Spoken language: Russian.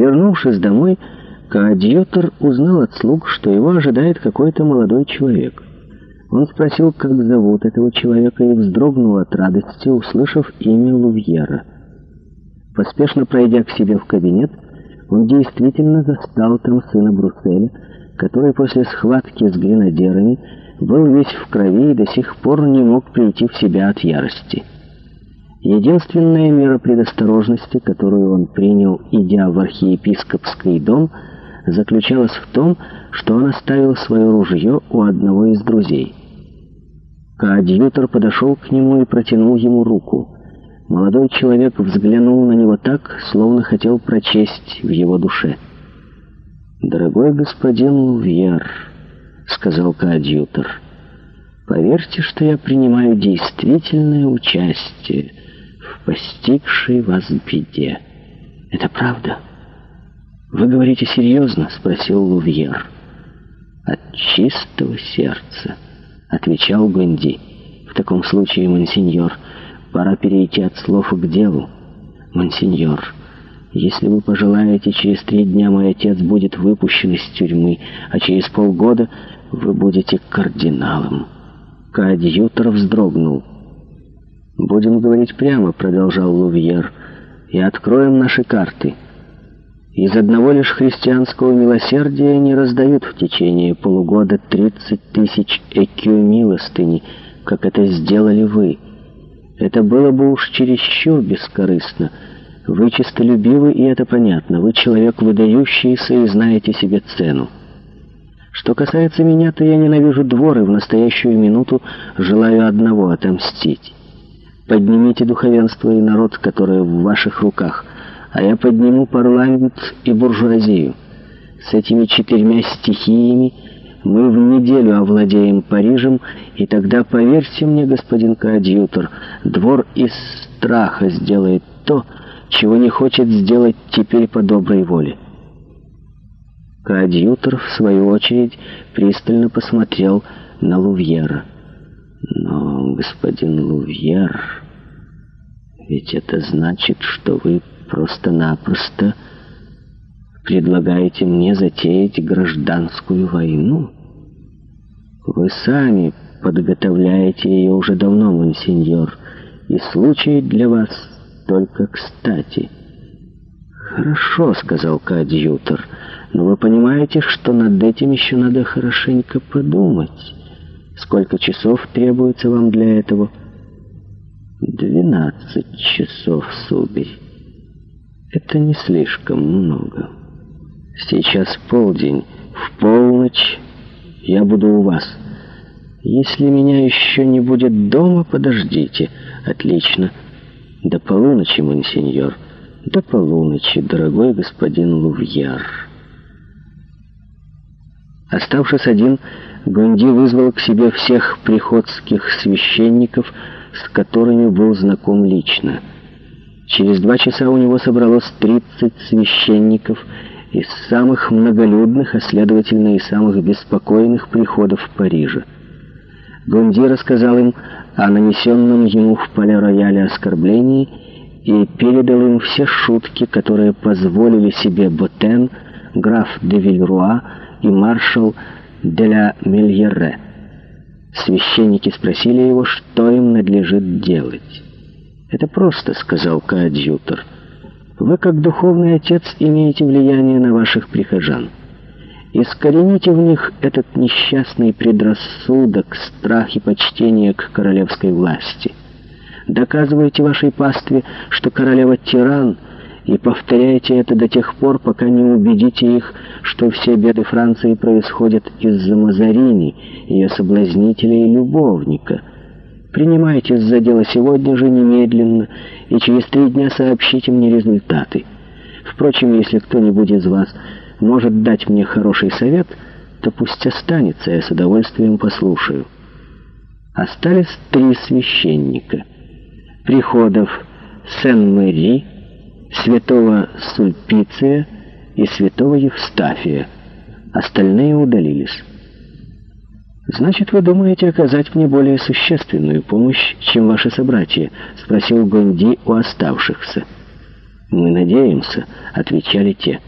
Вернувшись домой, коадьютор узнал от слуг, что его ожидает какой-то молодой человек. Он спросил, как зовут этого человека, и вздрогнул от радости, услышав имя Лувьера. Поспешно пройдя к себе в кабинет, он действительно застал там сына Брусселя, который после схватки с гренадерами был весь в крови и до сих пор не мог прийти в себя от ярости. Единственная мера предосторожности, которую он принял, идя в архиепископский дом, заключалась в том, что он оставил свое ружье у одного из друзей. Коадьютор подошел к нему и протянул ему руку. Молодой человек взглянул на него так, словно хотел прочесть в его душе. «Дорогой господин Лувьер», — сказал коадьютор, — «поверьте, что я принимаю действительное участие» постигшей вас беде. Это правда? Вы говорите серьезно? Спросил Лувьер. От чистого сердца, отвечал Бенди. В таком случае, монсеньор, пора перейти от слов к делу. Монсеньор, если вы пожелаете, через три дня мой отец будет выпущен из тюрьмы, а через полгода вы будете кардиналом. Коадьютор вздрогнул. «Будем говорить прямо», — продолжал Лувьер, — «и откроем наши карты. Из одного лишь христианского милосердия не раздают в течение полугода 30 тысяч экю милостыни, как это сделали вы. Это было бы уж чересчур бескорыстно. Вы чистолюбивы, и это понятно. Вы человек выдающийся и знаете себе цену». Что касается меня, то я ненавижу двор и в настоящую минуту желаю одного отомстить. Поднимите духовенство и народ, которые в ваших руках, а я подниму парламент и буржуазию. С этими четырьмя стихиями мы в неделю овладеем Парижем, и тогда, поверьте мне, господин коадьютор, двор из страха сделает то, чего не хочет сделать теперь по доброй воле. Коадьютор, в свою очередь, пристально посмотрел на Лувьера. Но, господин Лувьер, ведь это значит, что вы просто-напросто предлагаете мне затеять гражданскую войну. Вы сами подготовляете ее уже давно, монсеньор, и случай для вас только кстати. «Хорошо», — сказал коадьютор, — «но вы понимаете, что над этим еще надо хорошенько подумать». Сколько часов требуется вам для этого? Двенадцать часов, сударь. Это не слишком много. Сейчас полдень, в полночь я буду у вас. Если меня еще не будет дома, подождите. Отлично. До полуночи, монсеньор. До полуночи, дорогой господин Лувьяр». Оставшись один, Гонди вызвал к себе всех приходских священников, с которыми был знаком лично. Через два часа у него собралось 30 священников из самых многолюдных, а следовательно и самых беспокойных приходов Парижа. Гонди рассказал им о нанесенном ему в поле-рояле оскорблении и передал им все шутки, которые позволили себе Ботен, граф де Вильруа и маршал де Деля Мельерре. Священники спросили его, что им надлежит делать. «Это просто», — сказал коадьютор. «Вы, как духовный отец, имеете влияние на ваших прихожан. Искорените в них этот несчастный предрассудок, страх и почтение к королевской власти. Доказывайте вашей пастве, что королева-тиран — и повторяйте это до тех пор, пока не убедите их, что все беды Франции происходят из-за Мазарини, ее соблазнителя и любовника. Принимайтесь за дело сегодня же немедленно и через три дня сообщите мне результаты. Впрочем, если кто-нибудь из вас может дать мне хороший совет, то пусть останется, я с удовольствием послушаю. Остались три священника. Приходов Сен-Мэри, святого Сульпиция и святого Евстафия. Остальные удалились. «Значит, вы думаете оказать мне более существенную помощь, чем ваши собратья?» — спросил Гонди у оставшихся. «Мы надеемся», — отвечали те.